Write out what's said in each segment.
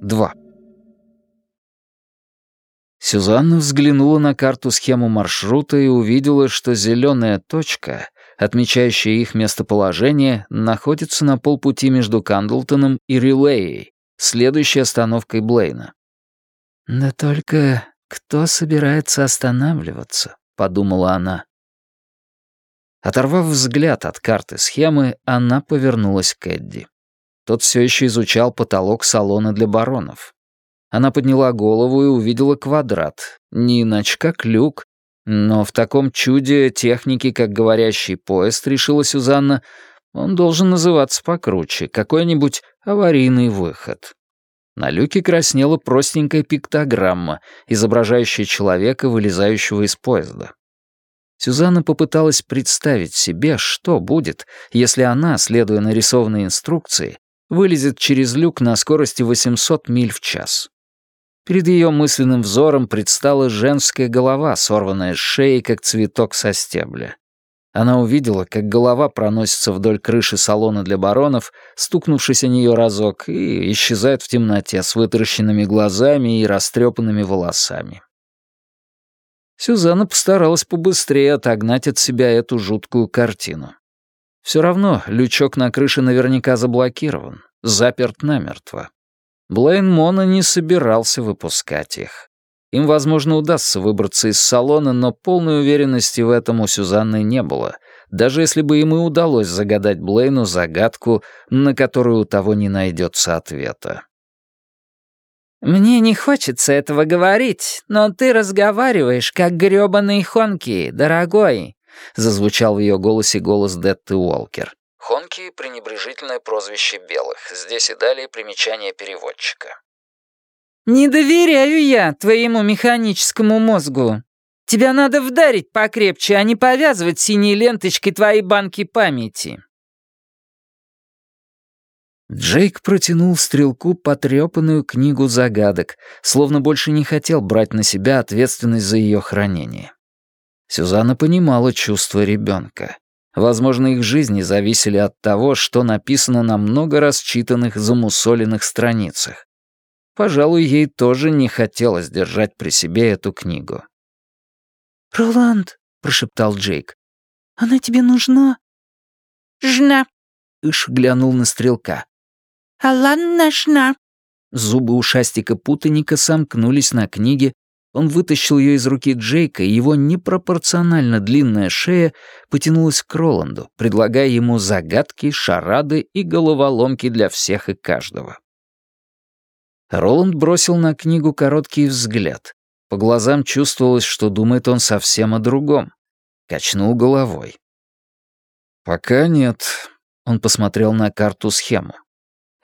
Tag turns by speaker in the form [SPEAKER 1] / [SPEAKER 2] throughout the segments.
[SPEAKER 1] 2. Сюзанна взглянула на карту-схему маршрута и увидела, что зеленая точка, отмечающая их местоположение, находится на полпути между Кандлтоном и Рилеей, следующей остановкой Блейна. «Да только кто собирается останавливаться?» — подумала она. Оторвав взгляд от карты схемы, она повернулась к Эдди. Тот все еще изучал потолок салона для баронов. Она подняла голову и увидела квадрат. Не иначе как люк. Но в таком чуде техники, как говорящий поезд, решила Сюзанна, он должен называться покруче, какой-нибудь аварийный выход. На люке краснела простенькая пиктограмма, изображающая человека, вылезающего из поезда. Сюзанна попыталась представить себе, что будет, если она, следуя нарисованной инструкции, вылезет через люк на скорости 800 миль в час. Перед ее мысленным взором предстала женская голова, сорванная с шеи, как цветок со стебля. Она увидела, как голова проносится вдоль крыши салона для баронов, стукнувшись о нее разок, и исчезает в темноте с вытаращенными глазами и растрепанными волосами. Сюзанна постаралась побыстрее отогнать от себя эту жуткую картину. Все равно лючок на крыше наверняка заблокирован, заперт намертво. Блейн Мона не собирался выпускать их. Им, возможно, удастся выбраться из салона, но полной уверенности в этом у Сюзанны не было, даже если бы им и удалось загадать Блейну загадку, на которую у того не найдется ответа.
[SPEAKER 2] «Мне не хочется этого говорить, но ты разговариваешь, как грёбаный Хонки, дорогой», — зазвучал в ее голосе голос Детты Уолкер.
[SPEAKER 1] Хонки — пренебрежительное прозвище белых. Здесь и далее примечание переводчика.
[SPEAKER 2] «Не доверяю я твоему механическому мозгу. Тебя надо вдарить покрепче, а не повязывать синей ленточкой твои банки памяти».
[SPEAKER 1] Джейк протянул стрелку потрепанную книгу загадок, словно больше не хотел брать на себя ответственность за ее хранение. Сюзанна понимала чувства ребенка. Возможно, их жизни зависели от того, что написано на много раз читанных замусоленных страницах. Пожалуй, ей тоже не хотелось держать при себе эту книгу.
[SPEAKER 2] «Роланд», — прошептал Джейк, — «она тебе нужна?»
[SPEAKER 3] «Жна», —
[SPEAKER 1] Иш глянул на стрелка.
[SPEAKER 3] «Аланна жна».
[SPEAKER 1] Зубы ушастика-путаника сомкнулись на книге, он вытащил ее из руки Джейка, и его непропорционально длинная шея потянулась к Роланду, предлагая ему загадки, шарады и головоломки для всех и каждого. Роланд бросил на книгу короткий взгляд. По глазам чувствовалось, что думает он совсем о другом. Качнул головой. «Пока нет», — он посмотрел на карту-схему.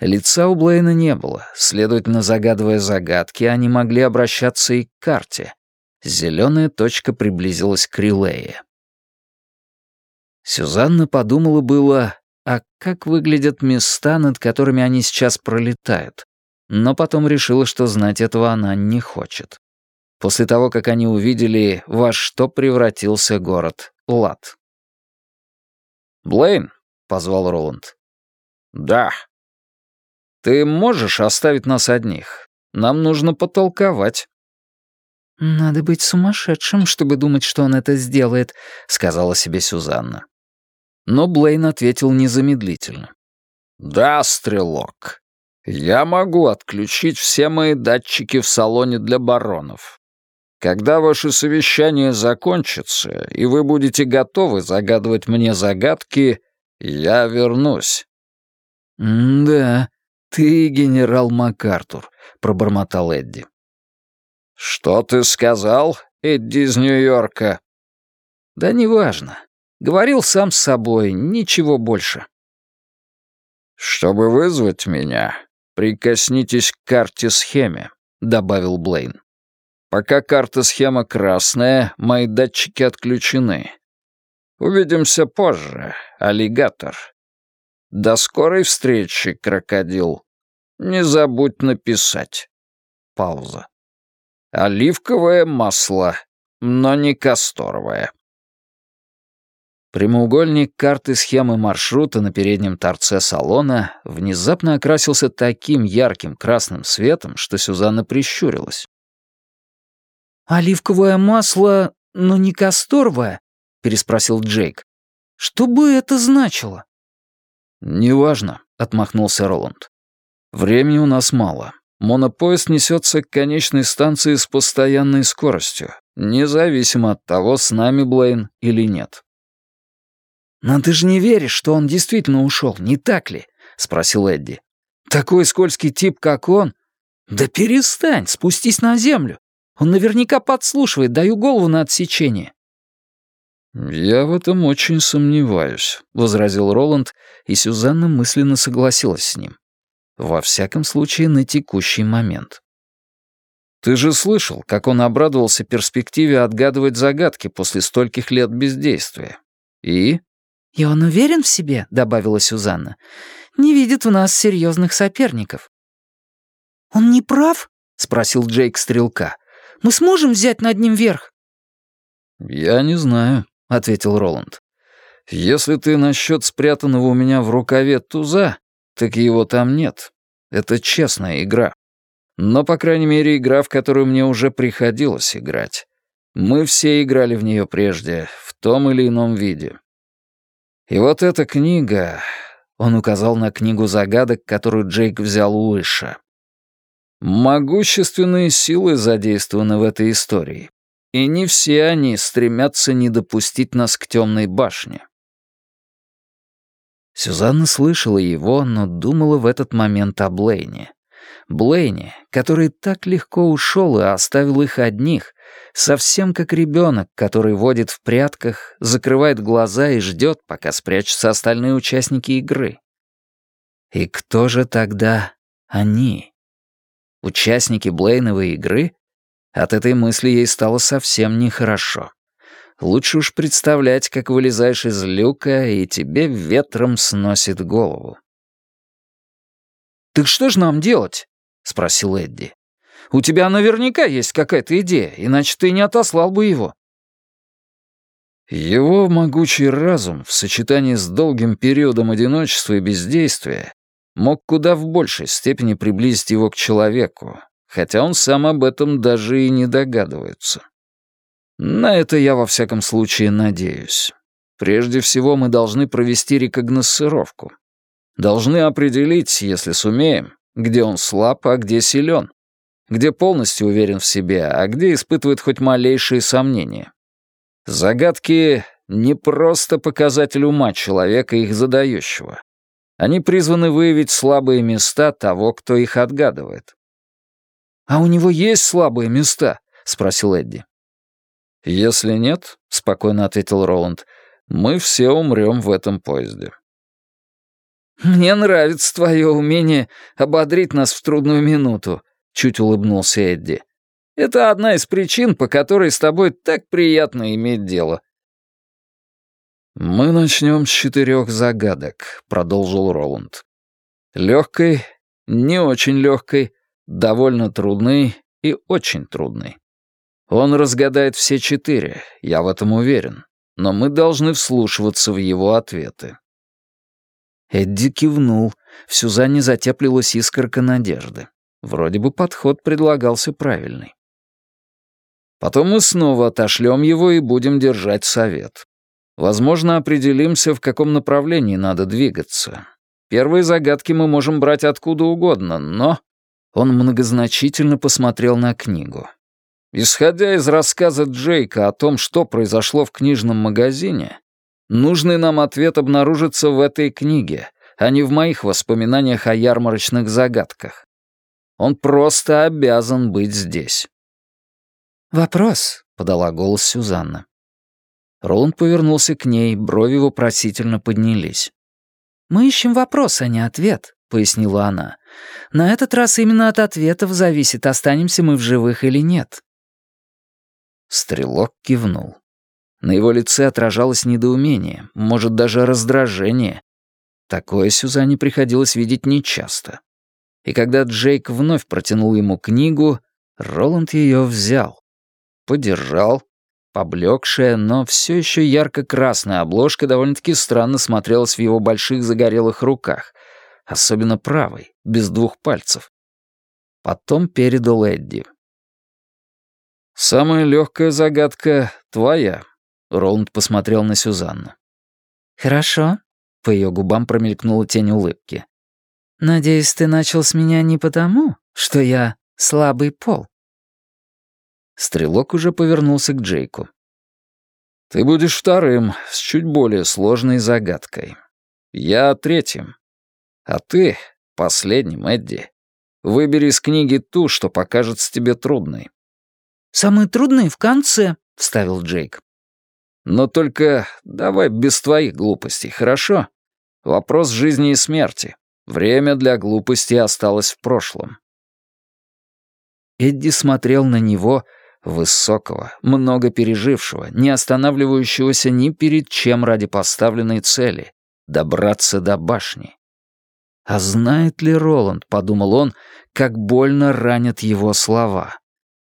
[SPEAKER 1] Лица у Блейна не было, следовательно, загадывая загадки, они могли обращаться и к карте. Зеленая точка приблизилась к релее. Сюзанна подумала было, а как выглядят места, над которыми они сейчас пролетают, но потом решила, что знать этого она не хочет. После того, как они увидели, во что превратился город Лад. «Блейн», — позвал Роланд. «Да», ты можешь оставить нас одних? Нам нужно потолковать».
[SPEAKER 2] «Надо быть сумасшедшим, чтобы думать, что он это сделает», — сказала себе Сюзанна.
[SPEAKER 1] Но Блейн ответил незамедлительно.
[SPEAKER 4] «Да, стрелок, я могу отключить все мои датчики в салоне для баронов. Когда ваше совещание закончится, и вы будете готовы загадывать мне загадки, я вернусь».
[SPEAKER 1] «Да, «Ты генерал МакАртур», — пробормотал Эдди.
[SPEAKER 4] «Что ты сказал, Эдди из Нью-Йорка?»
[SPEAKER 1] «Да неважно. Говорил сам с собой, ничего больше».
[SPEAKER 4] «Чтобы вызвать меня, прикоснитесь к карте-схеме», — добавил Блейн. «Пока карта-схема красная, мои датчики отключены. Увидимся позже, аллигатор. До скорой встречи, крокодил. Не забудь написать. Пауза. Оливковое масло, но не касторовое.
[SPEAKER 1] Прямоугольник карты схемы маршрута на переднем торце салона внезапно окрасился таким ярким красным светом, что Сюзанна прищурилась.
[SPEAKER 2] «Оливковое масло, но не касторовое?» — переспросил Джейк. «Что бы это значило?»
[SPEAKER 1] «Неважно», — отмахнулся Роланд. «Времени у нас мало. Монопоезд несется к конечной станции с постоянной скоростью, независимо от того, с нами Блейн или нет».
[SPEAKER 2] «Но ты же не веришь, что он действительно ушел, не так ли?» — спросил Эдди. «Такой скользкий тип, как он...» «Да перестань, спустись на землю. Он наверняка подслушивает, даю голову на отсечение».
[SPEAKER 1] «Я в этом очень сомневаюсь», — возразил Роланд, и Сюзанна мысленно согласилась с ним. Во всяком случае, на текущий момент. «Ты же слышал, как он обрадовался перспективе отгадывать загадки после стольких лет бездействия. И?»
[SPEAKER 2] «И он уверен в себе», — добавила Сюзанна. «Не видит у нас серьезных соперников». «Он не прав?» — спросил Джейк Стрелка. «Мы сможем взять над ним верх?»
[SPEAKER 1] «Я не знаю», — ответил Роланд. «Если ты насчет спрятанного у меня в рукаве туза, так его там нет. Это честная игра. Но, по крайней мере, игра, в которую мне уже приходилось играть. Мы все играли в нее прежде, в том или ином виде. И вот эта книга... Он указал на книгу загадок, которую Джейк взял у Иша. Могущественные силы задействованы в этой истории. И не все они стремятся не допустить нас к темной башне. Сюзанна слышала его, но думала в этот момент о Блейне. Блейне, который так легко ушел и оставил их одних, совсем как ребенок, который водит в прятках, закрывает глаза и ждет, пока спрячутся остальные участники игры. И кто же тогда они? Участники Блейновой игры? От этой мысли ей стало совсем нехорошо. Лучше уж представлять, как вылезаешь из люка, и тебе ветром сносит голову.
[SPEAKER 2] «Так что же нам делать?» — спросил Эдди. «У тебя наверняка есть какая-то идея, иначе ты не отослал бы его».
[SPEAKER 1] Его могучий разум в сочетании с долгим периодом одиночества и бездействия мог куда в большей степени приблизить его к человеку, хотя он сам об этом даже и не догадывается. На это я во всяком случае надеюсь. Прежде всего мы должны провести рекогносцировку. Должны определить, если сумеем, где он слаб, а где силен. Где полностью уверен в себе, а где испытывает хоть малейшие сомнения. Загадки — не просто показатель ума человека, их задающего. Они призваны выявить слабые места того, кто их отгадывает.
[SPEAKER 2] «А у него есть слабые места?» — спросил Эдди.
[SPEAKER 1] «Если нет», — спокойно ответил Роланд, — «мы все умрем в этом поезде».
[SPEAKER 2] «Мне нравится твое умение ободрить нас в трудную минуту», — чуть улыбнулся Эдди. «Это одна из причин, по которой с тобой так приятно иметь дело».
[SPEAKER 1] «Мы начнем с четырех загадок», — продолжил Роланд. «Легкой, не очень легкой, довольно трудной и очень трудной. Он разгадает все четыре, я в этом уверен, но мы должны вслушиваться в его ответы.
[SPEAKER 2] Эдди кивнул, в Сюзанне затеплилась искорка надежды. Вроде бы подход предлагался правильный.
[SPEAKER 1] Потом мы снова отошлем его и будем держать совет. Возможно, определимся, в каком направлении надо двигаться. Первые загадки мы можем брать откуда угодно, но... Он многозначительно посмотрел на книгу. Исходя из рассказа Джейка о том, что произошло в книжном магазине, нужный нам ответ обнаружится в этой книге, а не в моих воспоминаниях о ярмарочных загадках. Он просто обязан быть здесь.
[SPEAKER 2] «Вопрос», — подала голос Сюзанна.
[SPEAKER 1] Роланд повернулся к ней, брови вопросительно поднялись.
[SPEAKER 2] «Мы ищем вопрос, а не ответ», — пояснила она. «На этот раз именно от ответов зависит, останемся мы в живых или нет».
[SPEAKER 1] Стрелок кивнул. На его лице отражалось недоумение, может, даже раздражение. Такое Сюзанне приходилось видеть нечасто. И когда Джейк вновь протянул ему книгу, Роланд ее взял, подержал, Поблекшая, но все еще ярко-красная обложка довольно-таки странно смотрелась в его больших загорелых руках, особенно правой, без двух пальцев. Потом передал Эдди. «Самая легкая загадка твоя», — Роланд посмотрел на Сюзанну.
[SPEAKER 2] «Хорошо», — по ее губам промелькнула тень улыбки. «Надеюсь, ты начал с меня не потому, что я слабый пол».
[SPEAKER 1] Стрелок уже повернулся к Джейку. «Ты будешь вторым, с чуть более сложной загадкой. Я третьим. А ты — последним, Эдди. Выбери из книги ту, что покажется тебе трудной».
[SPEAKER 2] «Самые трудные в конце», — вставил Джейк.
[SPEAKER 1] «Но только давай без твоих глупостей, хорошо? Вопрос жизни и смерти. Время для глупости осталось в прошлом». Эдди смотрел на него — Высокого, много пережившего, не останавливающегося ни перед чем ради поставленной цели — добраться до башни. А знает ли Роланд, подумал он, как больно ранят его слова.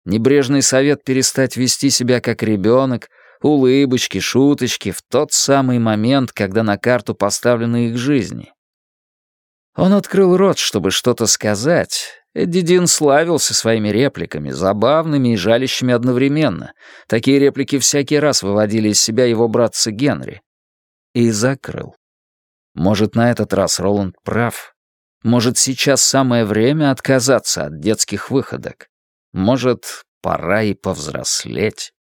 [SPEAKER 1] Небрежный совет перестать вести себя как ребенок, улыбочки, шуточки в тот самый момент, когда на карту поставлены их жизни. Он открыл рот, чтобы что-то сказать, Эдди Дин славился своими репликами, забавными и жалящими одновременно. Такие реплики всякий раз выводили из себя его братца Генри. И закрыл. Может, на этот раз Роланд прав. Может, сейчас самое время отказаться от детских выходок. Может, пора и повзрослеть.